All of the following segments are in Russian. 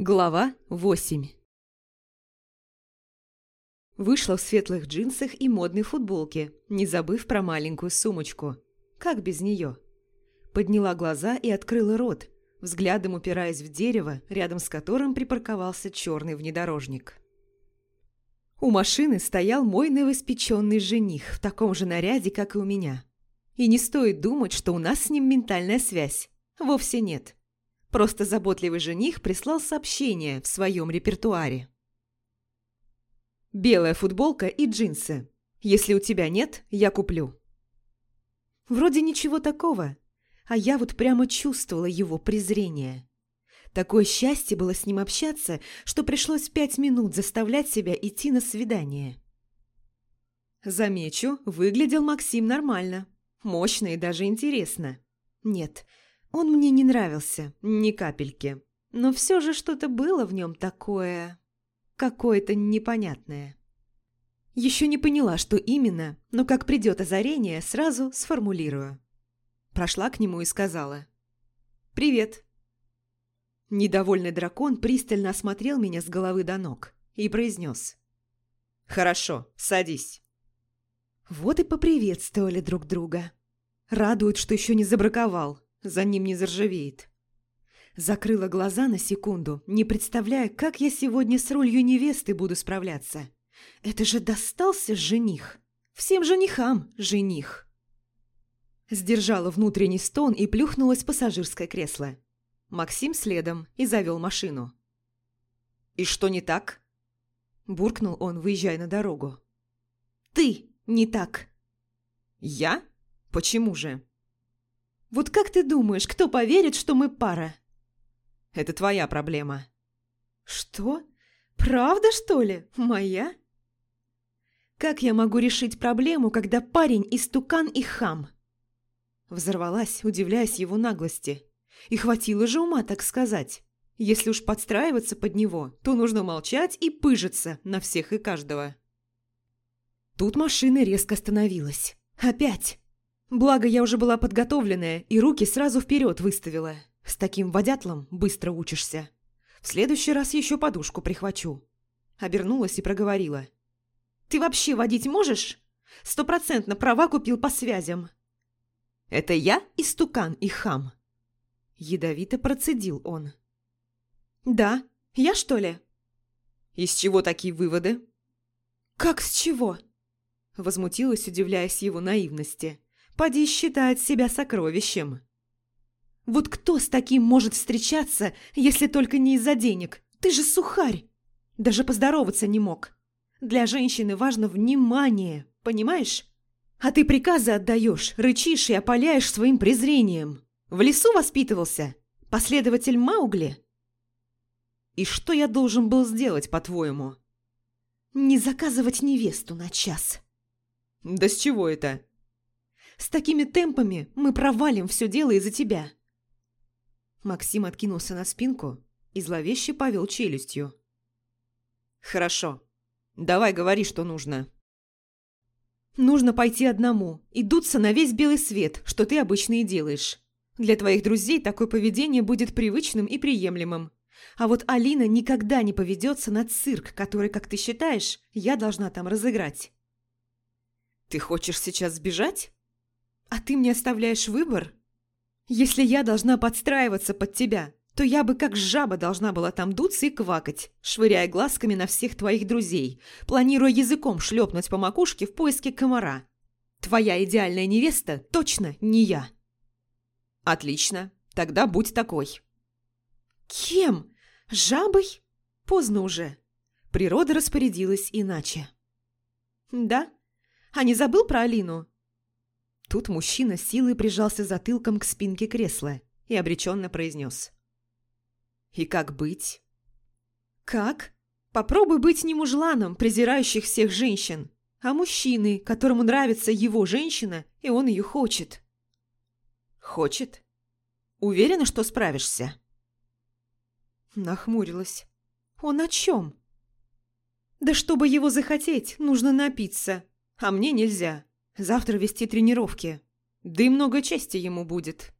Глава 8 Вышла в светлых джинсах и модной футболке, не забыв про маленькую сумочку. Как без нее? Подняла глаза и открыла рот, взглядом упираясь в дерево, рядом с которым припарковался черный внедорожник. У машины стоял мой новоиспеченный жених в таком же наряде, как и у меня. И не стоит думать, что у нас с ним ментальная связь. Вовсе нет. Просто заботливый жених прислал сообщение в своем репертуаре. Белая футболка и джинсы. Если у тебя нет, я куплю. Вроде ничего такого, а я вот прямо чувствовала его презрение. Такое счастье было с ним общаться, что пришлось пять минут заставлять себя идти на свидание. Замечу, выглядел Максим нормально. Мощно и даже интересно. Нет, он мне не нравился, ни капельки. Но все же что-то было в нем такое... какое-то непонятное. Еще не поняла, что именно, но как придет озарение, сразу сформулирую. Прошла к нему и сказала. «Привет». Недовольный дракон пристально осмотрел меня с головы до ног и произнес. «Хорошо, садись». Вот и поприветствовали друг друга. Радует, что еще не забраковал, за ним не заржавеет. Закрыла глаза на секунду, не представляя, как я сегодня с ролью невесты буду справляться. Это же достался жених. Всем женихам жених. Сдержала внутренний стон и плюхнулась в пассажирское кресло. Максим следом и завел машину. «И что не так?» Буркнул он, выезжая на дорогу. «Ты не так!» «Я? Почему же?» «Вот как ты думаешь, кто поверит, что мы пара?» «Это твоя проблема». «Что? Правда, что ли? Моя?» «Как я могу решить проблему, когда парень истукан и хам?» Взорвалась, удивляясь его наглости. И хватило же ума, так сказать. Если уж подстраиваться под него, то нужно молчать и пыжиться на всех и каждого. Тут машина резко остановилась. Опять. Благо, я уже была подготовленная и руки сразу вперед выставила. С таким водятлом быстро учишься. В следующий раз еще подушку прихвачу. Обернулась и проговорила. «Ты вообще водить можешь? Стопроцентно права купил по связям». «Это я истукан и хам?» Ядовито процедил он. «Да, я что ли?» «Из чего такие выводы?» «Как с чего?» Возмутилась, удивляясь его наивности. «Поди считает себя сокровищем». «Вот кто с таким может встречаться, если только не из-за денег? Ты же сухарь! Даже поздороваться не мог. Для женщины важно внимание, понимаешь? А ты приказы отдаешь, рычишь и опаляешь своим презрением. В лесу воспитывался? Последователь Маугли?» «И что я должен был сделать, по-твоему?» «Не заказывать невесту на час». «Да с чего это?» «С такими темпами мы провалим все дело из-за тебя». Максим откинулся на спинку и зловеще повел челюстью. «Хорошо. Давай говори, что нужно». «Нужно пойти одному и дуться на весь белый свет, что ты обычно и делаешь. Для твоих друзей такое поведение будет привычным и приемлемым. А вот Алина никогда не поведется на цирк, который, как ты считаешь, я должна там разыграть. Ты хочешь сейчас сбежать? А ты мне оставляешь выбор? Если я должна подстраиваться под тебя, то я бы как жаба должна была там дуться и квакать, швыряя глазками на всех твоих друзей, планируя языком шлепнуть по макушке в поиске комара. Твоя идеальная невеста точно не я. Отлично, тогда будь такой. Кем? Жабой? Поздно уже. Природа распорядилась иначе. Да? А не забыл про Алину?» Тут мужчина силой прижался затылком к спинке кресла и обреченно произнес. «И как быть?» «Как? Попробуй быть не мужланом, презирающих всех женщин, а мужчиной, которому нравится его женщина, и он ее хочет». «Хочет? Уверена, что справишься?» Нахмурилась. «Он о чем?» «Да чтобы его захотеть, нужно напиться. А мне нельзя. Завтра вести тренировки. Да и много чести ему будет.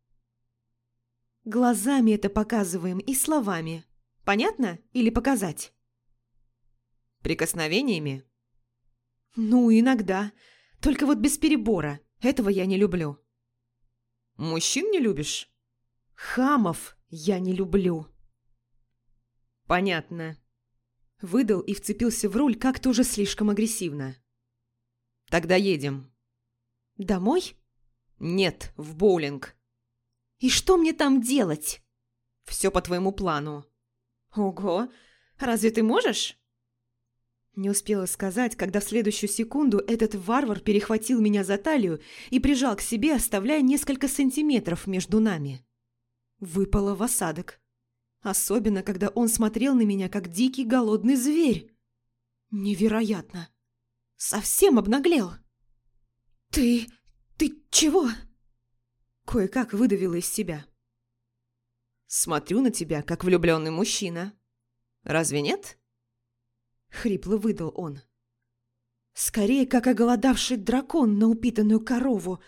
Глазами это показываем и словами. Понятно? Или показать?» «Прикосновениями?» «Ну, иногда. Только вот без перебора. Этого я не люблю». «Мужчин не любишь?» «Хамов я не люблю». «Понятно». Выдал и вцепился в руль как-то уже слишком агрессивно. «Тогда едем». «Домой?» «Нет, в боулинг». «И что мне там делать?» «Все по твоему плану». «Ого! Разве ты можешь?» Не успела сказать, когда в следующую секунду этот варвар перехватил меня за талию и прижал к себе, оставляя несколько сантиметров между нами. Выпало в осадок. Особенно, когда он смотрел на меня, как дикий голодный зверь. Невероятно. Совсем обнаглел. «Ты... ты чего?» Кое-как выдавила из себя. «Смотрю на тебя, как влюбленный мужчина. Разве нет?» Хрипло выдал он. «Скорее, как оголодавший дракон на упитанную корову.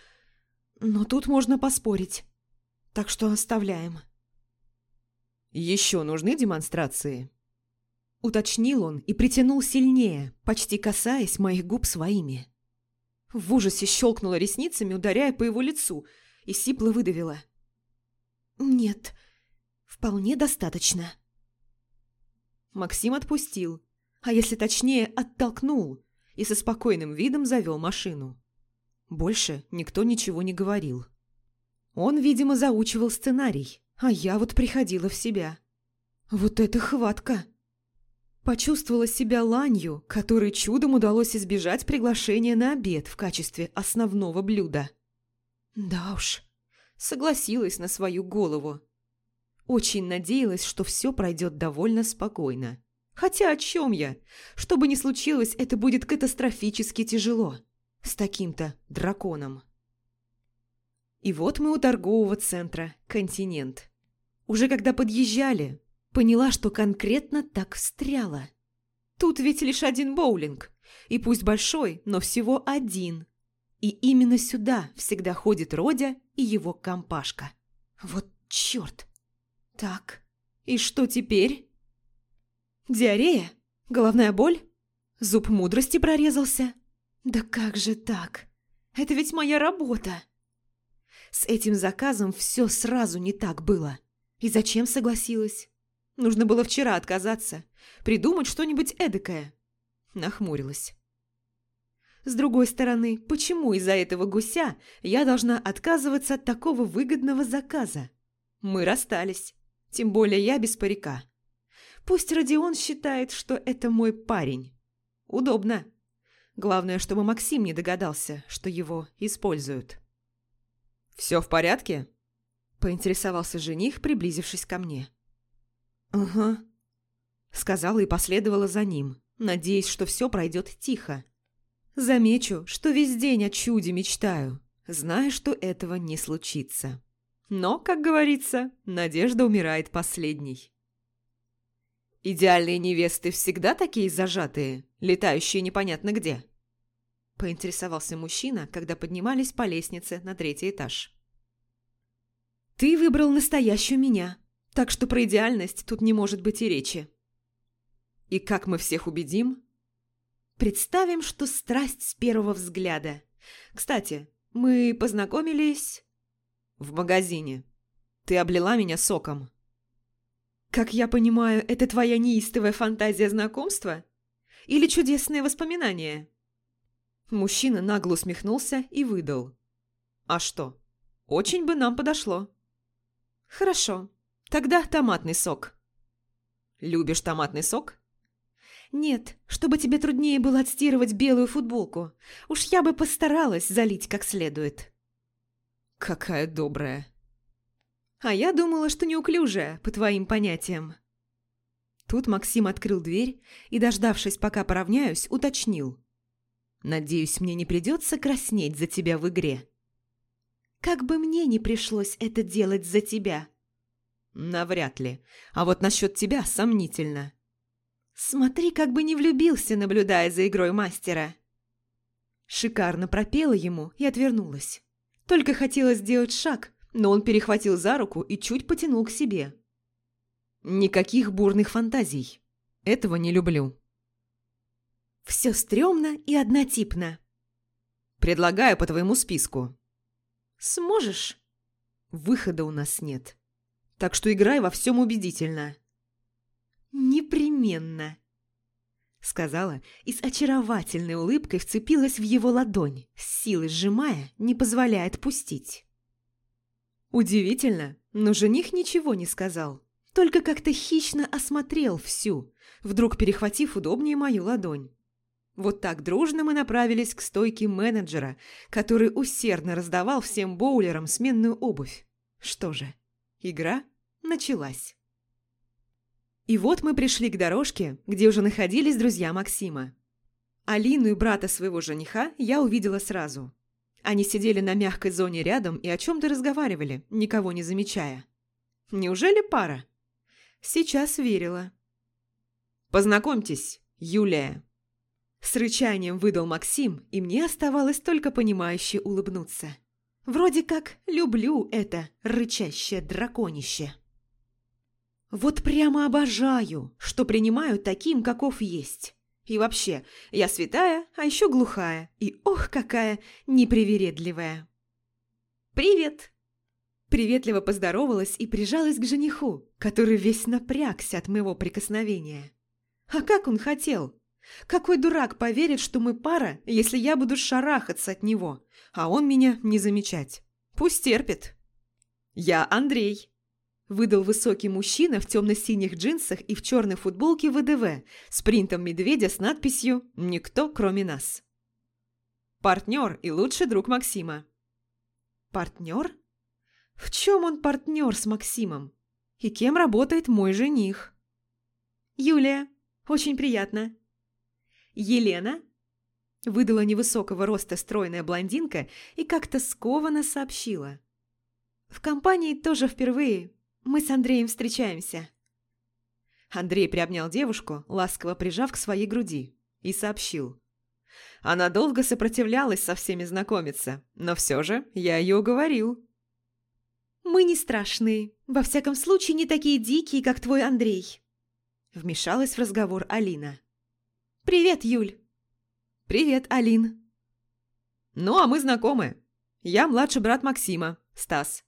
Но тут можно поспорить. Так что оставляем». «Еще нужны демонстрации?» Уточнил он и притянул сильнее, почти касаясь моих губ своими. В ужасе щелкнула ресницами, ударяя по его лицу, и сипло выдавила. «Нет, вполне достаточно». Максим отпустил, а если точнее, оттолкнул и со спокойным видом завел машину. Больше никто ничего не говорил. Он, видимо, заучивал сценарий, а я вот приходила в себя. Вот это хватка! Почувствовала себя ланью, которой чудом удалось избежать приглашения на обед в качестве основного блюда. Да уж, согласилась на свою голову. Очень надеялась, что все пройдет довольно спокойно. Хотя о чем я? Что бы ни случилось, это будет катастрофически тяжело. С таким-то драконом. И вот мы у торгового центра «Континент». Уже когда подъезжали, поняла, что конкретно так встряла. Тут ведь лишь один боулинг, и пусть большой, но всего один. И именно сюда всегда ходит Родя и его компашка. Вот черт! Так, и что теперь? Диарея? Головная боль? Зуб мудрости прорезался? Да как же так? Это ведь моя работа. С этим заказом все сразу не так было. И зачем согласилась? Нужно было вчера отказаться, придумать что-нибудь эдакое. Нахмурилась. С другой стороны, почему из-за этого гуся я должна отказываться от такого выгодного заказа? Мы расстались, тем более я без парика. Пусть Родион считает, что это мой парень. Удобно. Главное, чтобы Максим не догадался, что его используют. «Все в порядке?» – поинтересовался жених, приблизившись ко мне. «Ага», – сказала и последовала за ним, надеясь, что все пройдет тихо. Замечу, что весь день о чуде мечтаю, зная, что этого не случится. Но, как говорится, надежда умирает последней. «Идеальные невесты всегда такие зажатые, летающие непонятно где?» – поинтересовался мужчина, когда поднимались по лестнице на третий этаж. «Ты выбрал настоящую меня, так что про идеальность тут не может быть и речи». «И как мы всех убедим?» «Представим, что страсть с первого взгляда. Кстати, мы познакомились...» «В магазине. Ты облила меня соком». «Как я понимаю, это твоя неистовая фантазия знакомства? Или чудесные воспоминания?» Мужчина нагло усмехнулся и выдал. «А что? Очень бы нам подошло». «Хорошо. Тогда томатный сок». «Любишь томатный сок?» «Нет, чтобы тебе труднее было отстирывать белую футболку. Уж я бы постаралась залить как следует». «Какая добрая». «А я думала, что неуклюжая, по твоим понятиям». Тут Максим открыл дверь и, дождавшись, пока поравняюсь, уточнил. Надеюсь, мне не придется краснеть за тебя в игре. Как бы мне не пришлось это делать за тебя. Навряд ли. А вот насчет тебя сомнительно. Смотри, как бы не влюбился, наблюдая за игрой мастера. Шикарно пропела ему и отвернулась. Только хотела сделать шаг, но он перехватил за руку и чуть потянул к себе. Никаких бурных фантазий. Этого не люблю. Все стрёмно и однотипно. Предлагаю по твоему списку. Сможешь? Выхода у нас нет. Так что играй во всем убедительно. Непременно. Сказала и с очаровательной улыбкой вцепилась в его ладонь, с силой сжимая, не позволяя отпустить. Удивительно, но жених ничего не сказал, только как-то хищно осмотрел всю, вдруг перехватив удобнее мою ладонь. Вот так дружно мы направились к стойке менеджера, который усердно раздавал всем боулерам сменную обувь. Что же, игра началась. И вот мы пришли к дорожке, где уже находились друзья Максима. Алину и брата своего жениха я увидела сразу. Они сидели на мягкой зоне рядом и о чем-то разговаривали, никого не замечая. Неужели пара? Сейчас верила. «Познакомьтесь, Юлия», с рычанием выдал Максим, и мне оставалось только понимающе улыбнуться. Вроде как люблю это рычащее драконище. Вот прямо обожаю, что принимаю таким, каков есть. И вообще, я святая, а еще глухая, и ох, какая непривередливая. «Привет!» Приветливо поздоровалась и прижалась к жениху, который весь напрягся от моего прикосновения. А как он хотел? Какой дурак поверит, что мы пара, если я буду шарахаться от него, а он меня не замечать? Пусть терпит. Я Андрей. Выдал высокий мужчина в темно-синих джинсах и в черной футболке ВДВ с принтом медведя с надписью «Никто, кроме нас». Партнер и лучший друг Максима. Партнер? В чем он партнер с Максимом? И кем работает мой жених? Юлия, очень приятно. «Елена?» Выдала невысокого роста стройная блондинка и как-то скованно сообщила. «В компании тоже впервые. Мы с Андреем встречаемся». Андрей приобнял девушку, ласково прижав к своей груди, и сообщил. Она долго сопротивлялась со всеми знакомиться, но все же я ее уговорил. «Мы не страшные, во всяком случае не такие дикие, как твой Андрей», вмешалась в разговор Алина. «Привет, Юль!» «Привет, Алин!» «Ну, а мы знакомы. Я младший брат Максима, Стас».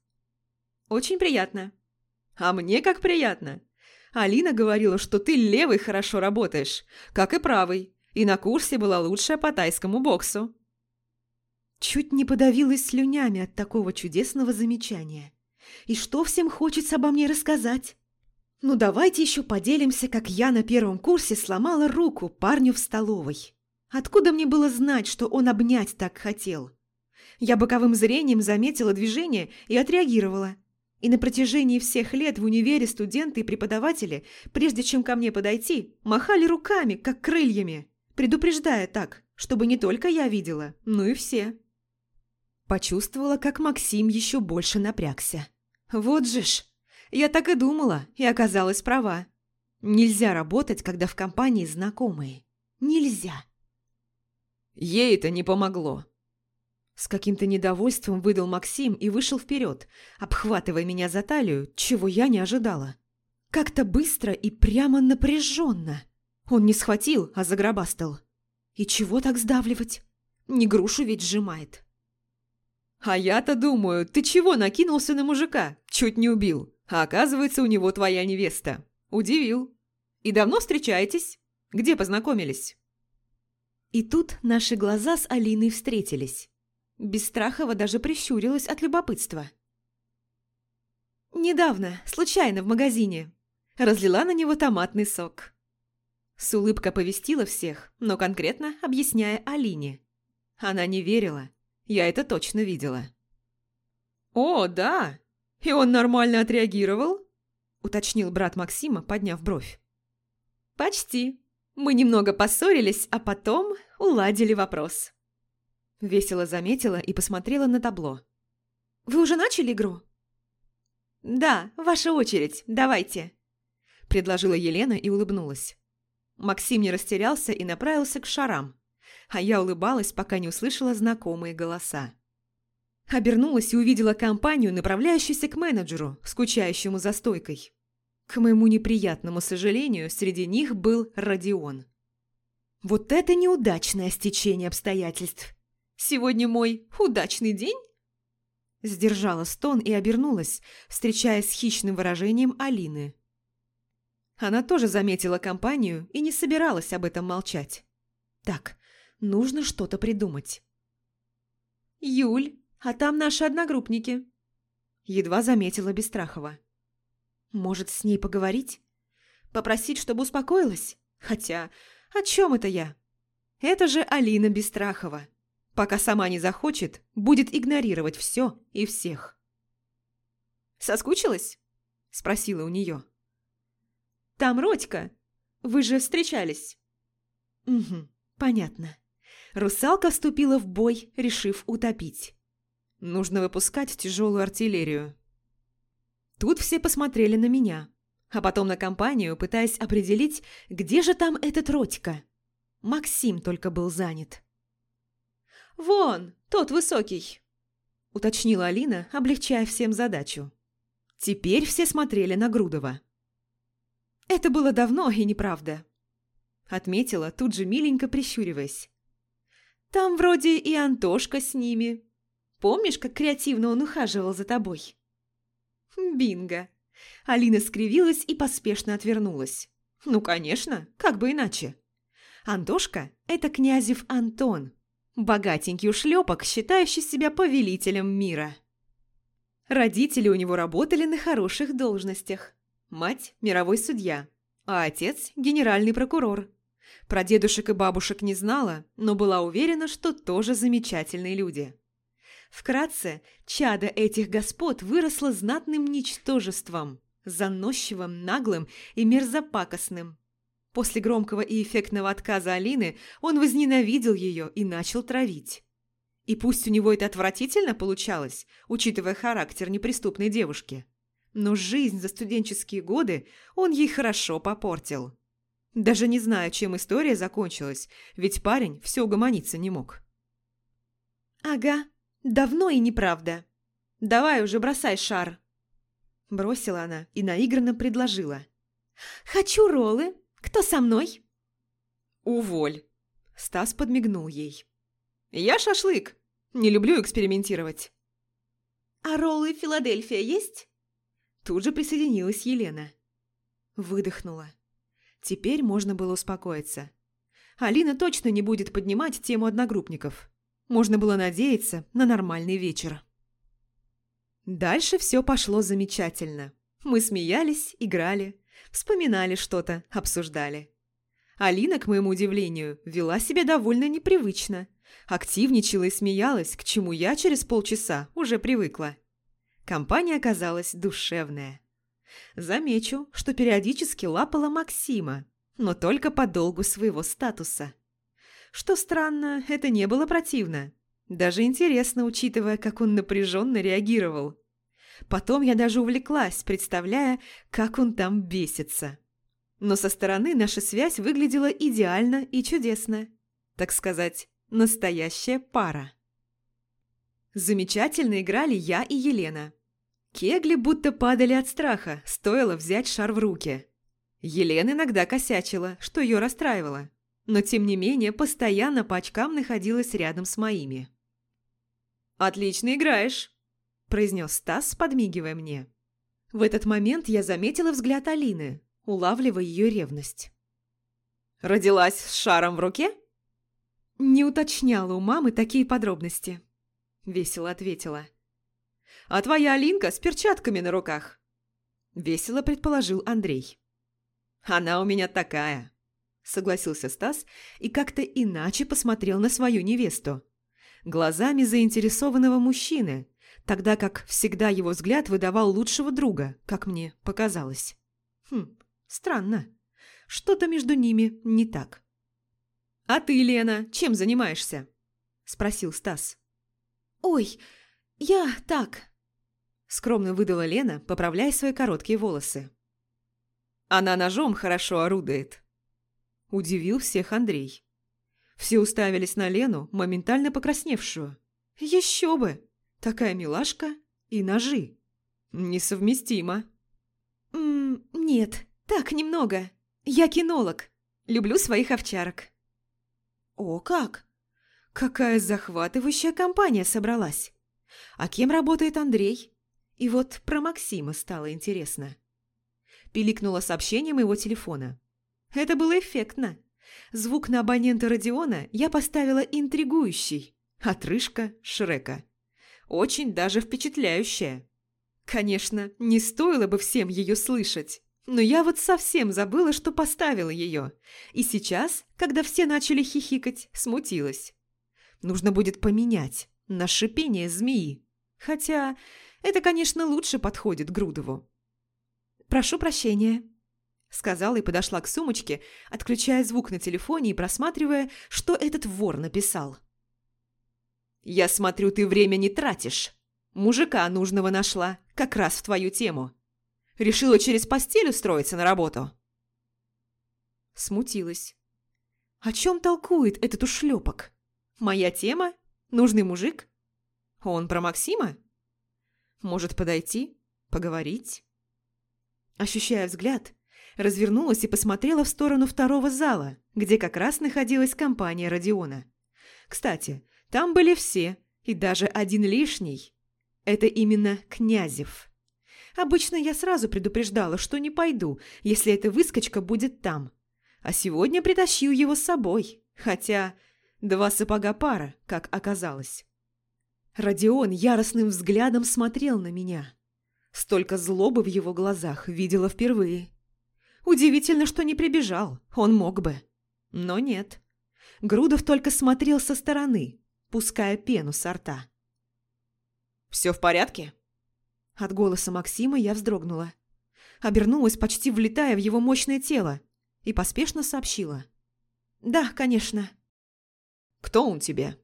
«Очень приятно». «А мне как приятно. Алина говорила, что ты левый хорошо работаешь, как и правый, и на курсе была лучшая по тайскому боксу». Чуть не подавилась слюнями от такого чудесного замечания. И что всем хочется обо мне рассказать? Ну давайте еще поделимся, как я на первом курсе сломала руку парню в столовой. Откуда мне было знать, что он обнять так хотел? Я боковым зрением заметила движение и отреагировала. И на протяжении всех лет в универе студенты и преподаватели, прежде чем ко мне подойти, махали руками, как крыльями, предупреждая так, чтобы не только я видела, но и все. Почувствовала, как Максим еще больше напрягся. Вот же ж, я так и думала, и оказалась права. Нельзя работать, когда в компании знакомые. Нельзя. Ей это не помогло. С каким-то недовольством выдал Максим и вышел вперед, обхватывая меня за талию, чего я не ожидала. Как-то быстро и прямо напряженно. Он не схватил, а загробастал. И чего так сдавливать? Не грушу ведь сжимает. А я-то думаю, ты чего накинулся на мужика? Чуть не убил. А оказывается, у него твоя невеста. Удивил. И давно встречаетесь? Где познакомились?» И тут наши глаза с Алиной встретились. Бесстрахова даже прищурилась от любопытства. «Недавно, случайно, в магазине. Разлила на него томатный сок». С улыбкой повестила всех, но конкретно объясняя Алине. Она не верила. Я это точно видела. «О, да! «И он нормально отреагировал?» – уточнил брат Максима, подняв бровь. «Почти. Мы немного поссорились, а потом уладили вопрос». Весело заметила и посмотрела на табло. «Вы уже начали игру?» «Да, ваша очередь, давайте», – предложила Елена и улыбнулась. Максим не растерялся и направился к шарам, а я улыбалась, пока не услышала знакомые голоса. Обернулась и увидела компанию, направляющуюся к менеджеру, скучающему за стойкой. К моему неприятному сожалению, среди них был Родион. Вот это неудачное стечение обстоятельств. Сегодня мой удачный день? Сдержала стон и обернулась, встречаясь с хищным выражением Алины. Она тоже заметила компанию и не собиралась об этом молчать. Так, нужно что-то придумать. «Юль, а там наши одногруппники», – едва заметила Бестрахова. «Может, с ней поговорить? Попросить, чтобы успокоилась? Хотя, о чем это я? Это же Алина Бестрахова. Пока сама не захочет, будет игнорировать все и всех». «Соскучилась?» – спросила у нее. «Там Родька. Вы же встречались». «Угу, понятно». Русалка вступила в бой, решив утопить. Нужно выпускать тяжелую артиллерию. Тут все посмотрели на меня, а потом на компанию, пытаясь определить, где же там этот Родька. Максим только был занят. «Вон, тот высокий», – уточнила Алина, облегчая всем задачу. Теперь все смотрели на Грудова. «Это было давно и неправда», – отметила, тут же миленько прищуриваясь. Там вроде и Антошка с ними. Помнишь, как креативно он ухаживал за тобой?» «Бинго!» Алина скривилась и поспешно отвернулась. «Ну, конечно, как бы иначе. Антошка – это князев Антон, богатенький ушлепок, считающий себя повелителем мира. Родители у него работали на хороших должностях. Мать – мировой судья, а отец – генеральный прокурор. Про дедушек и бабушек не знала, но была уверена, что тоже замечательные люди. Вкратце, чадо этих господ выросло знатным ничтожеством, заносчивым, наглым и мерзопакостным. После громкого и эффектного отказа Алины он возненавидел ее и начал травить. И пусть у него это отвратительно получалось, учитывая характер неприступной девушки, но жизнь за студенческие годы он ей хорошо попортил. Даже не знаю, чем история закончилась, ведь парень все угомониться не мог. «Ага, давно и неправда. Давай уже бросай шар!» Бросила она и наигранно предложила. «Хочу роллы. Кто со мной?» «Уволь!» Стас подмигнул ей. «Я шашлык. Не люблю экспериментировать». «А роллы Филадельфия есть?» Тут же присоединилась Елена. Выдохнула. Теперь можно было успокоиться. Алина точно не будет поднимать тему одногруппников. Можно было надеяться на нормальный вечер. Дальше все пошло замечательно. Мы смеялись, играли, вспоминали что-то, обсуждали. Алина, к моему удивлению, вела себя довольно непривычно. Активничала и смеялась, к чему я через полчаса уже привыкла. Компания оказалась душевная. Замечу, что периодически лапала Максима, но только по долгу своего статуса. Что странно, это не было противно. Даже интересно, учитывая, как он напряженно реагировал. Потом я даже увлеклась, представляя, как он там бесится. Но со стороны наша связь выглядела идеально и чудесно. Так сказать, настоящая пара. Замечательно играли я и Елена. Кегли будто падали от страха, стоило взять шар в руки. Елена иногда косячила, что ее расстраивало, но тем не менее постоянно по очкам находилась рядом с моими. «Отлично играешь», – произнес Стас, подмигивая мне. В этот момент я заметила взгляд Алины, улавливая ее ревность. «Родилась с шаром в руке?» Не уточняла у мамы такие подробности. Весело ответила а твоя Алинка с перчатками на руках», – весело предположил Андрей. «Она у меня такая», – согласился Стас и как-то иначе посмотрел на свою невесту. Глазами заинтересованного мужчины, тогда как всегда его взгляд выдавал лучшего друга, как мне показалось. Хм, странно. Что-то между ними не так. «А ты, Лена, чем занимаешься?» – спросил Стас. «Ой, я так, Скромно выдала Лена, поправляя свои короткие волосы. Она ножом хорошо орудует. Удивил всех Андрей. Все уставились на Лену, моментально покрасневшую. Еще бы! Такая милашка и ножи. Несовместимо. «М -м, «Нет, так, немного. Я кинолог. Люблю своих овчарок». «О, как! Какая захватывающая компания собралась! А кем работает Андрей?» И вот про Максима стало интересно. Пиликнуло сообщение моего телефона. Это было эффектно. Звук на абонента Родиона я поставила интригующий. Отрыжка Шрека. Очень даже впечатляющая. Конечно, не стоило бы всем ее слышать, но я вот совсем забыла, что поставила ее. И сейчас, когда все начали хихикать, смутилась. Нужно будет поменять на шипение змеи. Хотя это, конечно, лучше подходит Грудову. «Прошу прощения», — сказала и подошла к сумочке, отключая звук на телефоне и просматривая, что этот вор написал. «Я смотрю, ты время не тратишь. Мужика нужного нашла, как раз в твою тему. Решила через постель устроиться на работу?» Смутилась. «О чем толкует этот ушлепок? Моя тема? Нужный мужик? Он про Максима?» Может, подойти? Поговорить? Ощущая взгляд, развернулась и посмотрела в сторону второго зала, где как раз находилась компания Родиона. Кстати, там были все, и даже один лишний. Это именно Князев. Обычно я сразу предупреждала, что не пойду, если эта выскочка будет там. А сегодня притащил его с собой, хотя два сапога пара, как оказалось. Родион яростным взглядом смотрел на меня. Столько злобы в его глазах видела впервые. Удивительно, что не прибежал, он мог бы. Но нет. Грудов только смотрел со стороны, пуская пену со рта. «Все в порядке?» От голоса Максима я вздрогнула. Обернулась, почти влетая в его мощное тело, и поспешно сообщила. «Да, конечно». «Кто он тебе?»